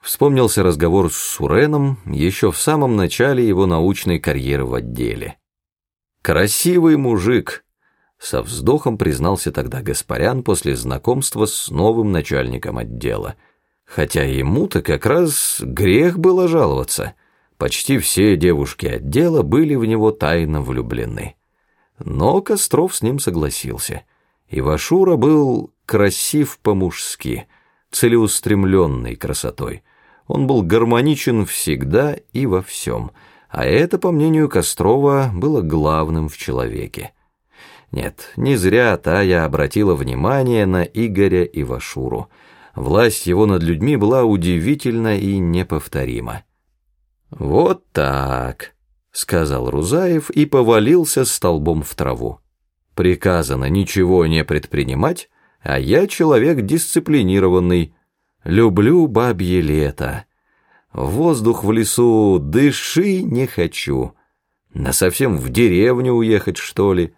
Вспомнился разговор с Суреном еще в самом начале его научной карьеры в отделе. «Красивый мужик», — со вздохом признался тогда Гаспарян после знакомства с новым начальником отдела. Хотя ему-то как раз грех было жаловаться. Почти все девушки отдела были в него тайно влюблены. Но Костров с ним согласился. Ивашура был красив по-мужски, целеустремленной красотой. Он был гармоничен всегда и во всем, а это, по мнению Кострова, было главным в человеке. Нет, не зря Тая обратила внимание на Игоря Ивашуру. Власть его над людьми была удивительна и неповторима. «Вот так», — сказал Рузаев и повалился столбом в траву. «Приказано ничего не предпринимать, а я человек дисциплинированный, люблю бабье лето. Воздух в лесу дыши не хочу. На совсем в деревню уехать, что ли?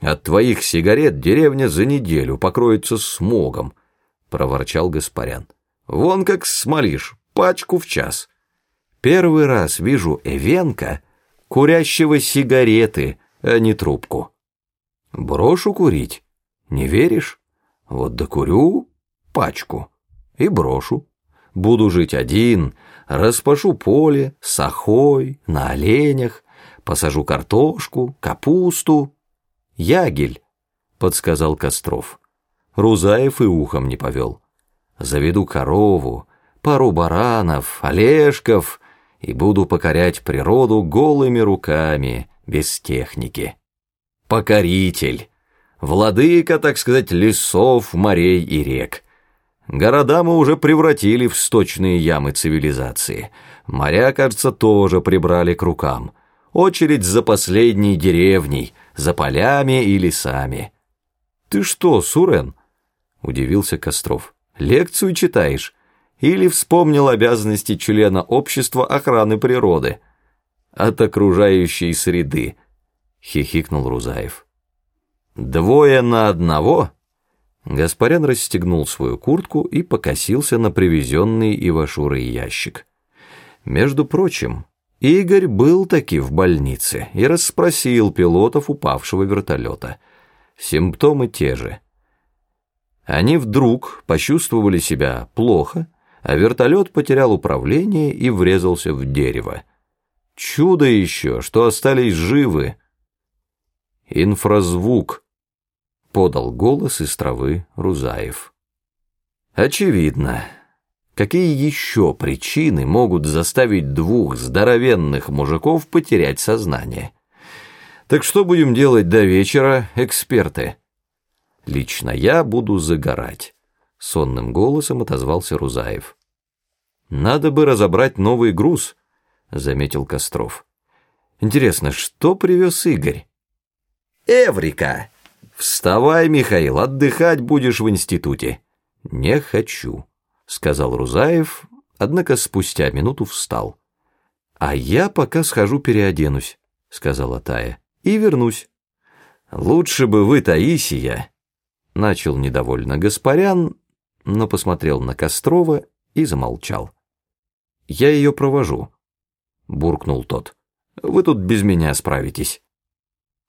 От твоих сигарет деревня за неделю покроется смогом», — проворчал Гаспарян. «Вон как смолишь, пачку в час». Первый раз вижу Эвенка, курящего сигареты, а не трубку. Брошу курить, не веришь? Вот докурю пачку и брошу. Буду жить один, распашу поле, сахой, на оленях, посажу картошку, капусту. Ягель, подсказал Костров. Рузаев и ухом не повел. Заведу корову, пару баранов, олешков — и буду покорять природу голыми руками, без техники. Покоритель, владыка, так сказать, лесов, морей и рек. Города мы уже превратили в сточные ямы цивилизации. Моря, кажется, тоже прибрали к рукам. Очередь за последней деревней, за полями и лесами. «Ты что, Сурен?» — удивился Костров. «Лекцию читаешь?» или вспомнил обязанности члена общества охраны природы от окружающей среды, хихикнул Рузаев. Двое на одного? Гаспарян расстегнул свою куртку и покосился на привезенный Ивашурой ящик. Между прочим, Игорь был таки в больнице и расспросил пилотов упавшего вертолета. Симптомы те же. Они вдруг почувствовали себя плохо, а вертолет потерял управление и врезался в дерево. Чудо еще, что остались живы. Инфразвук, подал голос из травы Рузаев. Очевидно. Какие еще причины могут заставить двух здоровенных мужиков потерять сознание? Так что будем делать до вечера, эксперты? Лично я буду загорать сонным голосом отозвался Рузаев. Надо бы разобрать новый груз, заметил Костров. Интересно, что привез Игорь? Эврика! Вставай, Михаил, отдыхать будешь в институте. Не хочу, сказал Рузаев, однако спустя минуту встал. А я пока схожу переоденусь, сказала Тая, и вернусь. Лучше бы вы, Таисия, начал недовольно Гаспарян, но посмотрел на Кострова и замолчал. «Я ее провожу», — буркнул тот. «Вы тут без меня справитесь».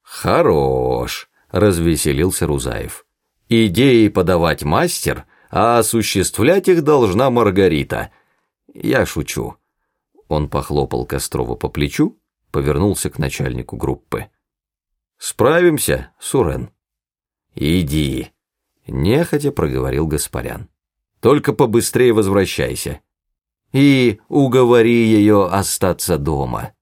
«Хорош», — развеселился Рузаев. «Идеи подавать мастер, а осуществлять их должна Маргарита. Я шучу». Он похлопал Кострова по плечу, повернулся к начальнику группы. «Справимся, Сурен?» «Иди», Нехотя проговорил Гаспарян. Только побыстрее возвращайся. И уговори ее остаться дома.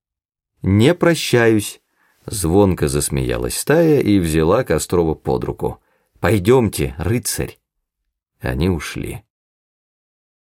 Не прощаюсь. Звонко засмеялась стая и взяла Кострова под руку. «Пойдемте, рыцарь». Они ушли.